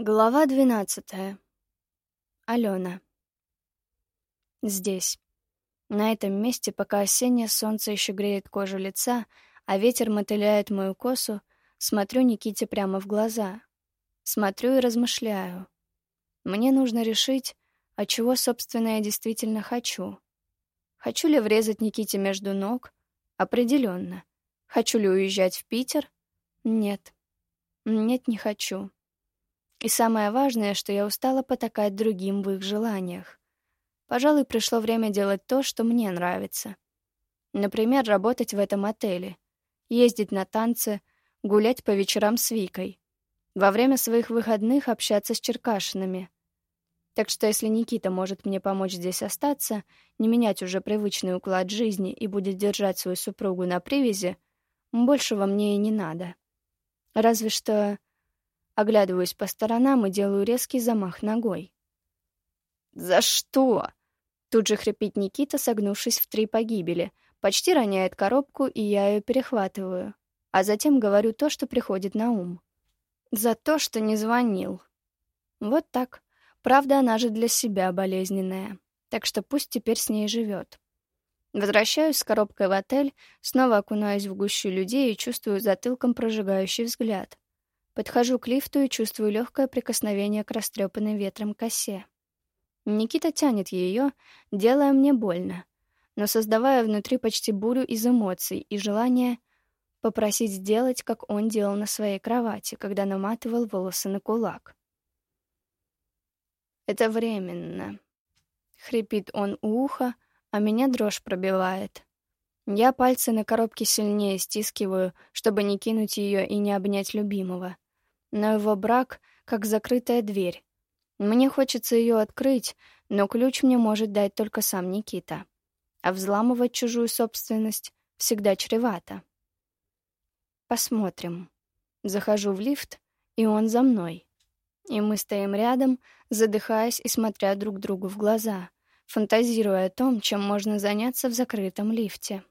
Глава двенадцатая. Алена. Здесь. На этом месте, пока осеннее солнце еще греет кожу лица, а ветер мотыляет мою косу, смотрю Никите прямо в глаза. Смотрю и размышляю. Мне нужно решить, а чего, собственно, я действительно хочу. Хочу ли врезать Никите между ног? Определенно. Хочу ли уезжать в Питер? Нет. Нет, не хочу. И самое важное, что я устала потакать другим в их желаниях. Пожалуй, пришло время делать то, что мне нравится. Например, работать в этом отеле, ездить на танцы, гулять по вечерам с Викой, во время своих выходных общаться с Черкашинами. Так что если Никита может мне помочь здесь остаться, не менять уже привычный уклад жизни и будет держать свою супругу на привязи, большего мне и не надо. Разве что Оглядываюсь по сторонам и делаю резкий замах ногой. «За что?» Тут же хрипит Никита, согнувшись в три погибели. Почти роняет коробку, и я ее перехватываю. А затем говорю то, что приходит на ум. «За то, что не звонил». Вот так. Правда, она же для себя болезненная. Так что пусть теперь с ней живет. Возвращаюсь с коробкой в отель, снова окунаюсь в гущу людей и чувствую затылком прожигающий взгляд. Подхожу к лифту и чувствую легкое прикосновение к растрепанной ветром косе. Никита тянет ее, делая мне больно, но создавая внутри почти бурю из эмоций и желания попросить сделать, как он делал на своей кровати, когда наматывал волосы на кулак. «Это временно», — хрипит он у уха, а меня дрожь пробивает. Я пальцы на коробке сильнее стискиваю, чтобы не кинуть ее и не обнять любимого но его брак как закрытая дверь. Мне хочется ее открыть, но ключ мне может дать только сам Никита. А взламывать чужую собственность всегда чревато. Посмотрим. Захожу в лифт, и он за мной. И мы стоим рядом, задыхаясь и смотря друг другу в глаза, фантазируя о том, чем можно заняться в закрытом лифте.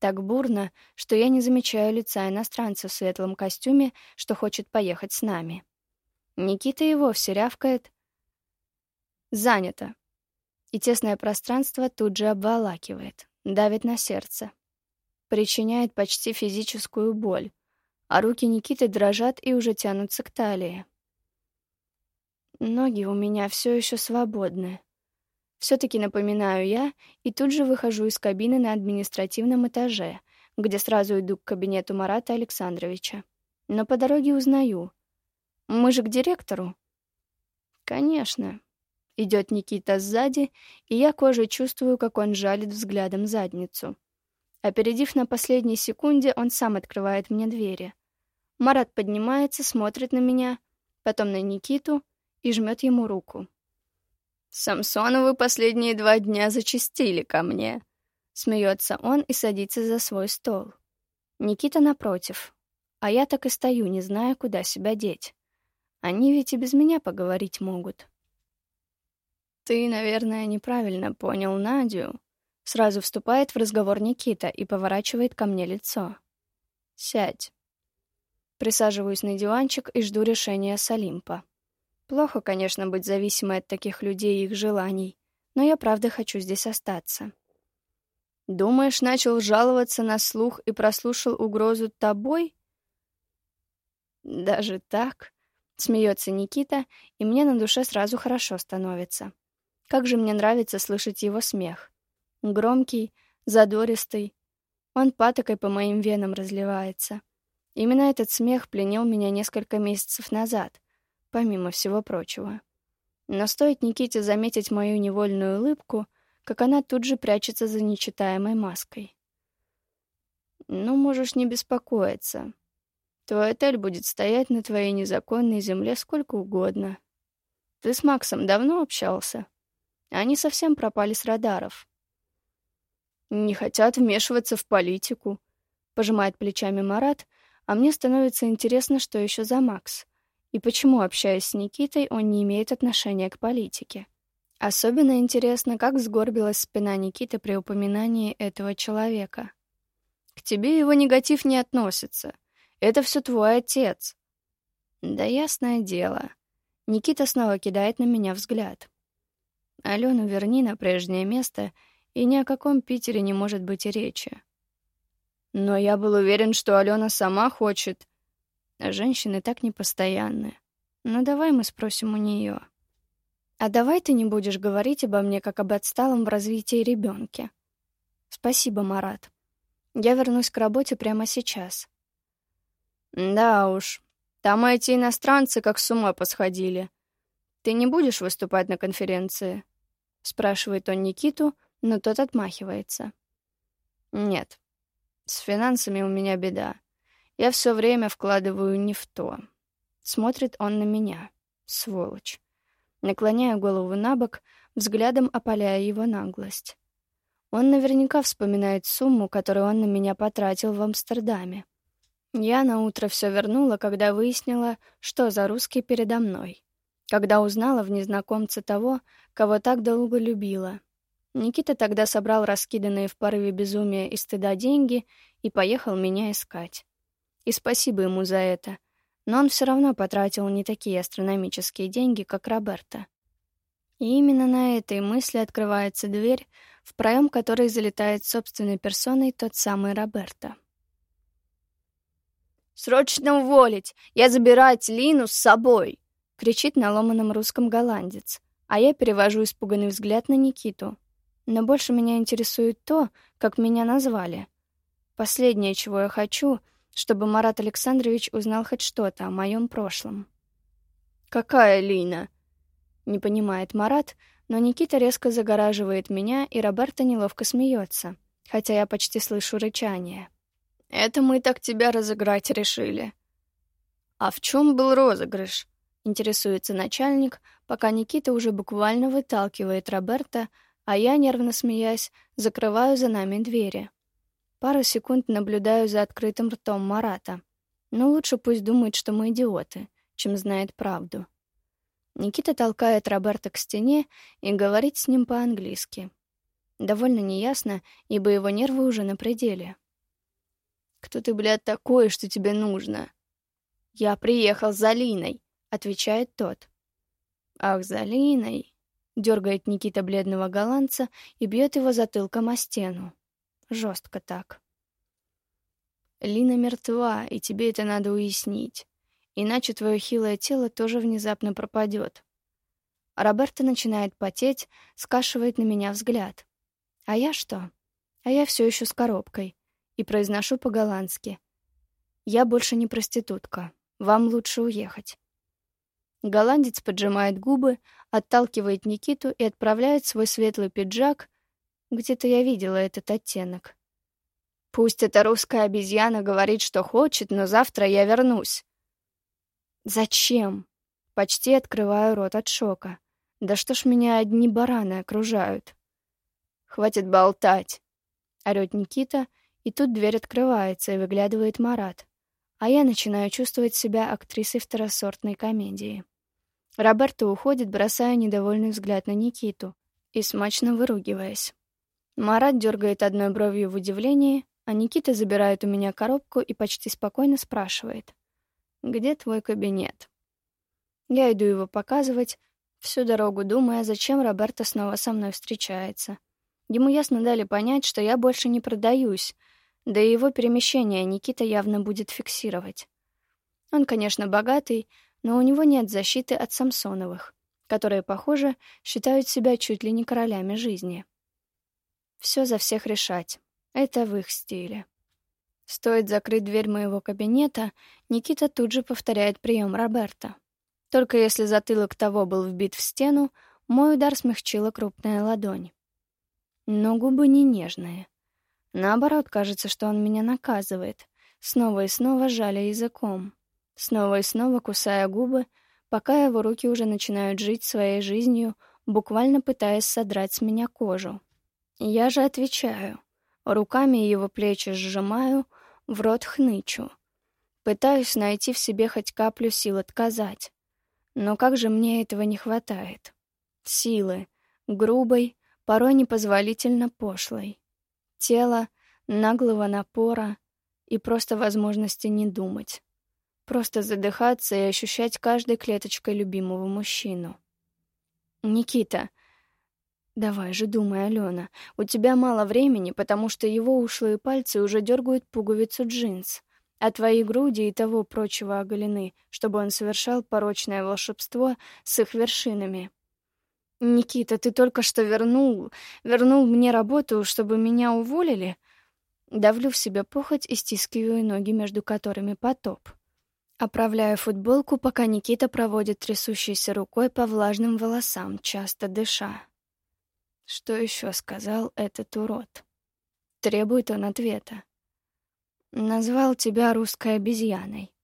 Так бурно, что я не замечаю лица иностранца в светлом костюме, что хочет поехать с нами. Никита и вовсе рявкает. «Занято». И тесное пространство тут же обволакивает, давит на сердце. Причиняет почти физическую боль, а руки Никиты дрожат и уже тянутся к талии. Ноги у меня все еще свободны. Все-таки напоминаю я и тут же выхожу из кабины на административном этаже, где сразу иду к кабинету Марата Александровича. Но по дороге узнаю. Мы же к директору? Конечно. Идет Никита сзади, и я кожей чувствую, как он жалит взглядом задницу. Опередив на последней секунде, он сам открывает мне двери. Марат поднимается, смотрит на меня, потом на Никиту и жмет ему руку. Самсоновы последние два дня зачастили ко мне. Смеется он и садится за свой стол. Никита напротив. А я так и стою, не зная, куда себя деть. Они ведь и без меня поговорить могут. Ты, наверное, неправильно понял Надю. Сразу вступает в разговор Никита и поворачивает ко мне лицо. Сядь. Присаживаюсь на диванчик и жду решения Салимпа. Плохо, конечно, быть зависимой от таких людей и их желаний, но я правда хочу здесь остаться. Думаешь, начал жаловаться на слух и прослушал угрозу тобой? Даже так? Смеется Никита, и мне на душе сразу хорошо становится. Как же мне нравится слышать его смех. Громкий, задористый. Он патокой по моим венам разливается. Именно этот смех пленил меня несколько месяцев назад — помимо всего прочего. Но стоит Никите заметить мою невольную улыбку, как она тут же прячется за нечитаемой маской. «Ну, можешь не беспокоиться. Твой отель будет стоять на твоей незаконной земле сколько угодно. Ты с Максом давно общался? Они совсем пропали с радаров. Не хотят вмешиваться в политику», — пожимает плечами Марат, а мне становится интересно, что еще за Макс. И почему, общаясь с Никитой, он не имеет отношения к политике? Особенно интересно, как сгорбилась спина Никиты при упоминании этого человека. «К тебе его негатив не относится. Это все твой отец». «Да ясное дело». Никита снова кидает на меня взгляд. Алену верни на прежнее место, и ни о каком Питере не может быть речи. Но я был уверен, что Алена сама хочет. Женщины так непостоянны. Ну давай мы спросим у нее. А давай ты не будешь говорить обо мне как об отсталом в развитии ребенке. Спасибо, Марат. Я вернусь к работе прямо сейчас. Да уж, там эти иностранцы как с ума посходили. Ты не будешь выступать на конференции? Спрашивает он Никиту, но тот отмахивается. Нет, с финансами у меня беда. Я все время вкладываю не в то. Смотрит он на меня. Сволочь. Наклоняю голову на бок, взглядом опаляя его наглость. Он наверняка вспоминает сумму, которую он на меня потратил в Амстердаме. Я на утро все вернула, когда выяснила, что за русский передо мной. Когда узнала в незнакомце того, кого так долго любила. Никита тогда собрал раскиданные в порыве безумия и стыда деньги и поехал меня искать. И спасибо ему за это. Но он все равно потратил не такие астрономические деньги, как Роберта. И именно на этой мысли открывается дверь, в проем которой залетает собственной персоной тот самый Роберто. «Срочно уволить! Я забирать Лину с собой!» — кричит на ломаном русском голландец, а я перевожу испуганный взгляд на Никиту. Но больше меня интересует то, как меня назвали. Последнее, чего я хочу, чтобы Марат Александрович узнал хоть что-то о моем прошлом. «Какая Лина?» — не понимает Марат, но Никита резко загораживает меня, и Роберто неловко смеется, хотя я почти слышу рычание. «Это мы так тебя разыграть решили». «А в чем был розыгрыш?» — интересуется начальник, пока Никита уже буквально выталкивает Роберта, а я, нервно смеясь, закрываю за нами двери. Пару секунд наблюдаю за открытым ртом Марата. Но лучше пусть думает, что мы идиоты, чем знает правду. Никита толкает Роберта к стене и говорит с ним по-английски. Довольно неясно, ибо его нервы уже на пределе. «Кто ты, блядь, такой, что тебе нужно?» «Я приехал за Линой», — отвечает тот. «Ах, за Линой», — дергает Никита бледного голландца и бьет его затылком о стену. Жестко так. «Лина мертва, и тебе это надо уяснить иначе твое хилое тело тоже внезапно пропадет. Роберто начинает потеть, скашивает на меня взгляд. А я что? А я все еще с коробкой. И произношу по-голландски. Я больше не проститутка. Вам лучше уехать. Голландец поджимает губы, отталкивает Никиту и отправляет свой светлый пиджак. Где-то я видела этот оттенок. Пусть эта русская обезьяна говорит, что хочет, но завтра я вернусь. Зачем? Почти открываю рот от шока. Да что ж меня одни бараны окружают? Хватит болтать, орёт Никита, и тут дверь открывается, и выглядывает Марат. А я начинаю чувствовать себя актрисой второсортной комедии. Роберто уходит, бросая недовольный взгляд на Никиту и смачно выругиваясь. Марат дергает одной бровью в удивлении, а Никита забирает у меня коробку и почти спокойно спрашивает: где твой кабинет?» Я иду его показывать, всю дорогу думая, зачем Роберто снова со мной встречается. Ему ясно дали понять, что я больше не продаюсь, да и его перемещение Никита явно будет фиксировать. Он, конечно, богатый, но у него нет защиты от Самсоновых, которые, похоже, считают себя чуть ли не королями жизни. Все за всех решать. Это в их стиле. Стоит закрыть дверь моего кабинета, Никита тут же повторяет прием Роберта. Только если затылок того был вбит в стену, мой удар смягчила крупная ладонь. Но губы не нежные. Наоборот, кажется, что он меня наказывает, снова и снова жаля языком, снова и снова кусая губы, пока его руки уже начинают жить своей жизнью, буквально пытаясь содрать с меня кожу. Я же отвечаю. Руками его плечи сжимаю, в рот хнычу. Пытаюсь найти в себе хоть каплю сил отказать. Но как же мне этого не хватает? Силы, грубой, порой непозволительно пошлой. Тело, наглого напора и просто возможности не думать. Просто задыхаться и ощущать каждой клеточкой любимого мужчину. «Никита, давай же думай, Алена, у тебя мало времени, потому что его ушлые пальцы уже дергают пуговицу джинс, а твои груди и того прочего оголены, чтобы он совершал порочное волшебство с их вершинами. Никита, ты только что вернул, вернул мне работу, чтобы меня уволили?» Давлю в себя похоть и стискиваю ноги, между которыми потоп. Оправляю футболку, пока Никита проводит трясущейся рукой по влажным волосам, часто дыша. Что еще сказал этот урод? Требует он ответа. Назвал тебя русской обезьяной.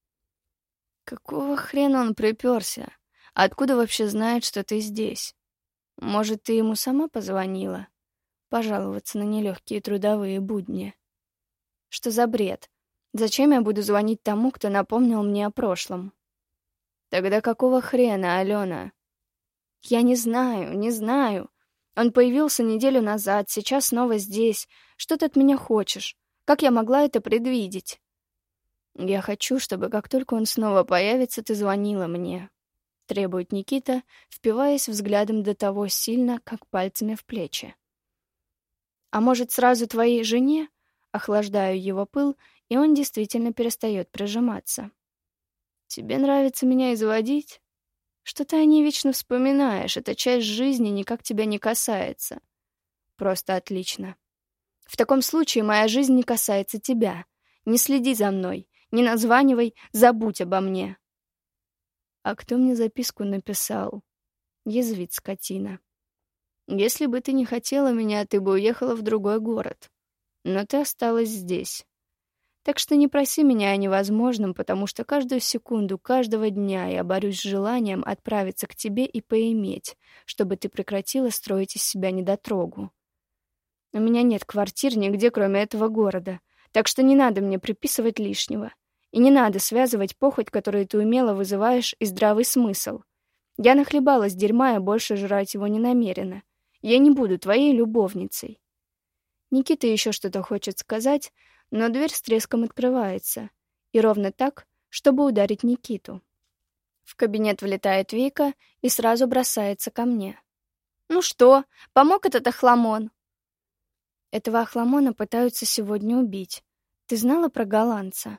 Какого хрена он приперся? Откуда вообще знает, что ты здесь? Может, ты ему сама позвонила? Пожаловаться на нелегкие трудовые будни. Что за бред? Зачем я буду звонить тому, кто напомнил мне о прошлом? Тогда какого хрена, Алена? Я не знаю, не знаю. Он появился неделю назад, сейчас снова здесь. Что ты от меня хочешь? Как я могла это предвидеть? Я хочу, чтобы как только он снова появится, ты звонила мне. Требует Никита, впиваясь взглядом до того сильно, как пальцами в плечи. А может, сразу твоей жене? Охлаждаю его пыл и он действительно перестает прижиматься. «Тебе нравится меня изводить? Что ты о ней вечно вспоминаешь, эта часть жизни никак тебя не касается. Просто отлично. В таком случае моя жизнь не касается тебя. Не следи за мной, не названивай, забудь обо мне». «А кто мне записку написал?» Язвит скотина. «Если бы ты не хотела меня, ты бы уехала в другой город. Но ты осталась здесь. Так что не проси меня о невозможном, потому что каждую секунду каждого дня я борюсь с желанием отправиться к тебе и поиметь, чтобы ты прекратила строить из себя недотрогу. У меня нет квартир нигде, кроме этого города, так что не надо мне приписывать лишнего. И не надо связывать похоть, которую ты умело вызываешь, и здравый смысл. Я нахлебалась дерьма и больше жрать его не намерена. Я не буду твоей любовницей. Никита еще что-то хочет сказать, но дверь с треском открывается. И ровно так, чтобы ударить Никиту. В кабинет влетает Вика и сразу бросается ко мне. «Ну что, помог этот охламон?» Этого охламона пытаются сегодня убить. Ты знала про голландца?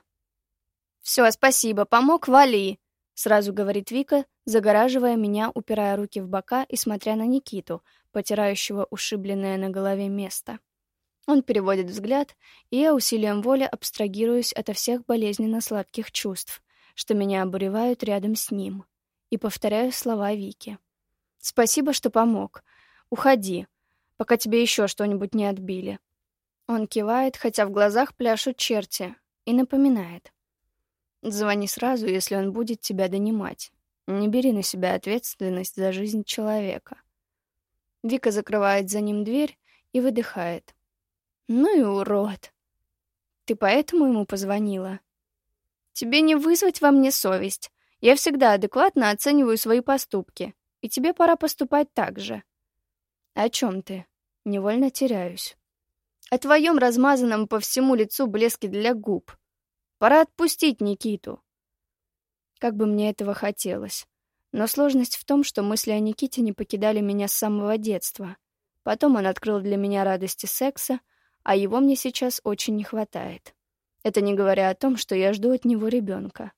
«Все, спасибо, помог, вали!» Сразу говорит Вика, загораживая меня, упирая руки в бока и смотря на Никиту, потирающего ушибленное на голове место. Он переводит взгляд, и я усилием воли абстрагируюсь ото всех болезненно сладких чувств, что меня обуревают рядом с ним, и повторяю слова Вики. «Спасибо, что помог. Уходи, пока тебе еще что-нибудь не отбили». Он кивает, хотя в глазах пляшут черти, и напоминает. «Звони сразу, если он будет тебя донимать. Не бери на себя ответственность за жизнь человека». Вика закрывает за ним дверь и выдыхает. Ну и урод. Ты поэтому ему позвонила? Тебе не вызвать во мне совесть. Я всегда адекватно оцениваю свои поступки, и тебе пора поступать так же. О чем ты? Невольно теряюсь. О твоем размазанном по всему лицу блеске для губ. Пора отпустить Никиту. Как бы мне этого хотелось. Но сложность в том, что мысли о Никите не покидали меня с самого детства. Потом он открыл для меня радости секса, а его мне сейчас очень не хватает. Это не говоря о том, что я жду от него ребенка.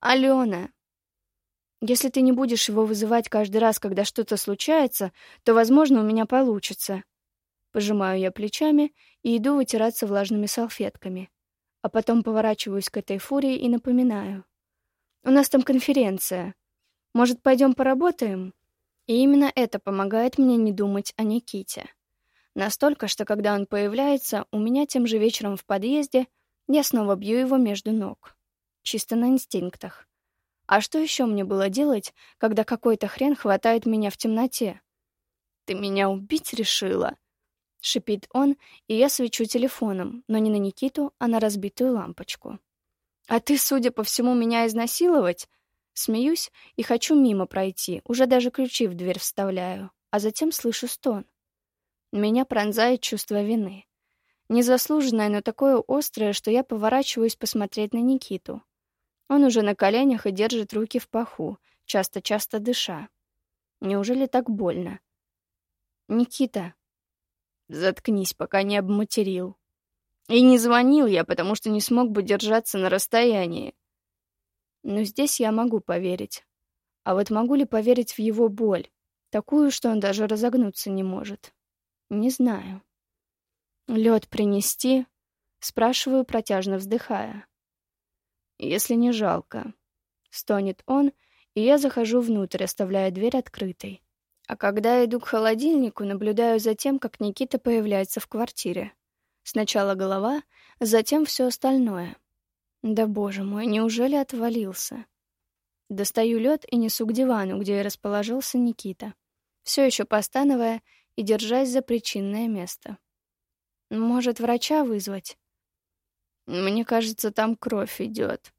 Алена, если ты не будешь его вызывать каждый раз, когда что-то случается, то, возможно, у меня получится. Пожимаю я плечами и иду вытираться влажными салфетками. А потом поворачиваюсь к этой фурии и напоминаю. У нас там конференция. Может, пойдем поработаем? И именно это помогает мне не думать о Никите. Настолько, что когда он появляется, у меня тем же вечером в подъезде я снова бью его между ног. Чисто на инстинктах. А что еще мне было делать, когда какой-то хрен хватает меня в темноте? «Ты меня убить решила?» — шипит он, и я свечу телефоном, но не на Никиту, а на разбитую лампочку. «А ты, судя по всему, меня изнасиловать?» Смеюсь и хочу мимо пройти, уже даже ключи в дверь вставляю, а затем слышу стон. Меня пронзает чувство вины. Незаслуженное, но такое острое, что я поворачиваюсь посмотреть на Никиту. Он уже на коленях и держит руки в паху, часто-часто дыша. Неужели так больно? «Никита!» «Заткнись, пока не обматерил». И не звонил я, потому что не смог бы держаться на расстоянии. Но здесь я могу поверить. А вот могу ли поверить в его боль? Такую, что он даже разогнуться не может. Не знаю. Лед принести? Спрашиваю, протяжно вздыхая. Если не жалко. Стонет он, и я захожу внутрь, оставляя дверь открытой. А когда иду к холодильнику, наблюдаю за тем, как Никита появляется в квартире. Сначала голова, затем все остальное. Да боже мой, неужели отвалился? Достаю лед и несу к дивану, где и расположился Никита, все еще постановая и держась за причинное место. Может, врача вызвать? Мне кажется, там кровь идет.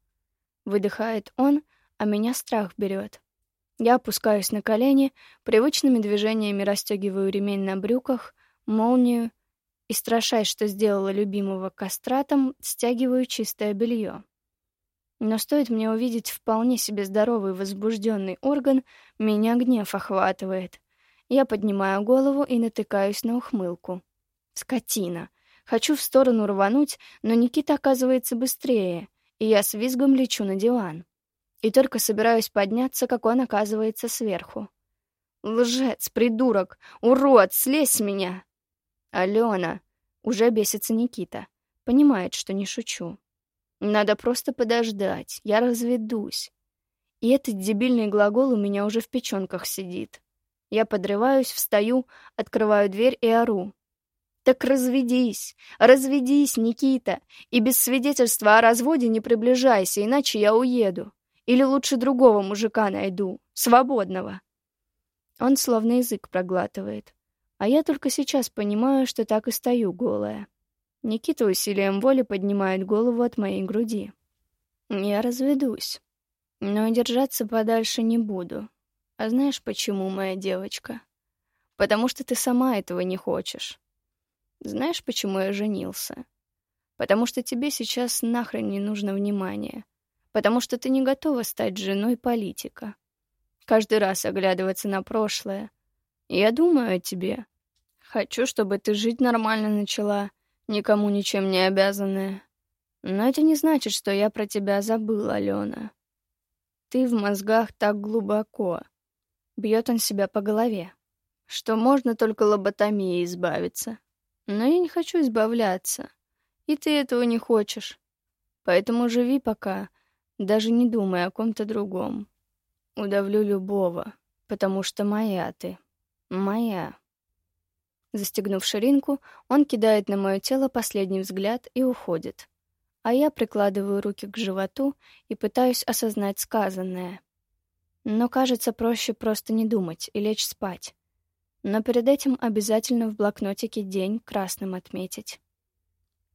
Выдыхает он, а меня страх берет. Я опускаюсь на колени, привычными движениями расстегиваю ремень на брюках, молнию и, страшась, что сделала любимого кастратом, стягиваю чистое белье. Но стоит мне увидеть вполне себе здоровый возбужденный орган, меня гнев охватывает. Я поднимаю голову и натыкаюсь на ухмылку. Скотина. Хочу в сторону рвануть, но Никита оказывается быстрее, и я с визгом лечу на диван. И только собираюсь подняться, как он оказывается сверху. «Лжец, придурок! Урод, слезь с меня!» «Алена!» Уже бесится Никита. Понимает, что не шучу. Надо просто подождать, я разведусь. И этот дебильный глагол у меня уже в печенках сидит. Я подрываюсь, встаю, открываю дверь и ору. «Так разведись! Разведись, Никита! И без свидетельства о разводе не приближайся, иначе я уеду. Или лучше другого мужика найду, свободного». Он словно язык проглатывает. А я только сейчас понимаю, что так и стою голая. Никита усилием воли поднимает голову от моей груди. Я разведусь. Но держаться подальше не буду. А знаешь почему, моя девочка? Потому что ты сама этого не хочешь. Знаешь, почему я женился? Потому что тебе сейчас нахрен не нужно внимание. Потому что ты не готова стать женой политика. Каждый раз оглядываться на прошлое. Я думаю о тебе. Хочу, чтобы ты жить нормально начала, никому ничем не обязанная. Но это не значит, что я про тебя забыл, Алена. Ты в мозгах так глубоко. Бьет он себя по голове. Что можно только лоботомией избавиться. Но я не хочу избавляться. И ты этого не хочешь. Поэтому живи пока, даже не думай о ком-то другом. Удавлю любого, потому что моя ты. Моя. Застегнув ширинку, он кидает на мое тело последний взгляд и уходит. А я прикладываю руки к животу и пытаюсь осознать сказанное. Но кажется проще просто не думать и лечь спать. Но перед этим обязательно в блокнотике день красным отметить.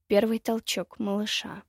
Первый толчок малыша.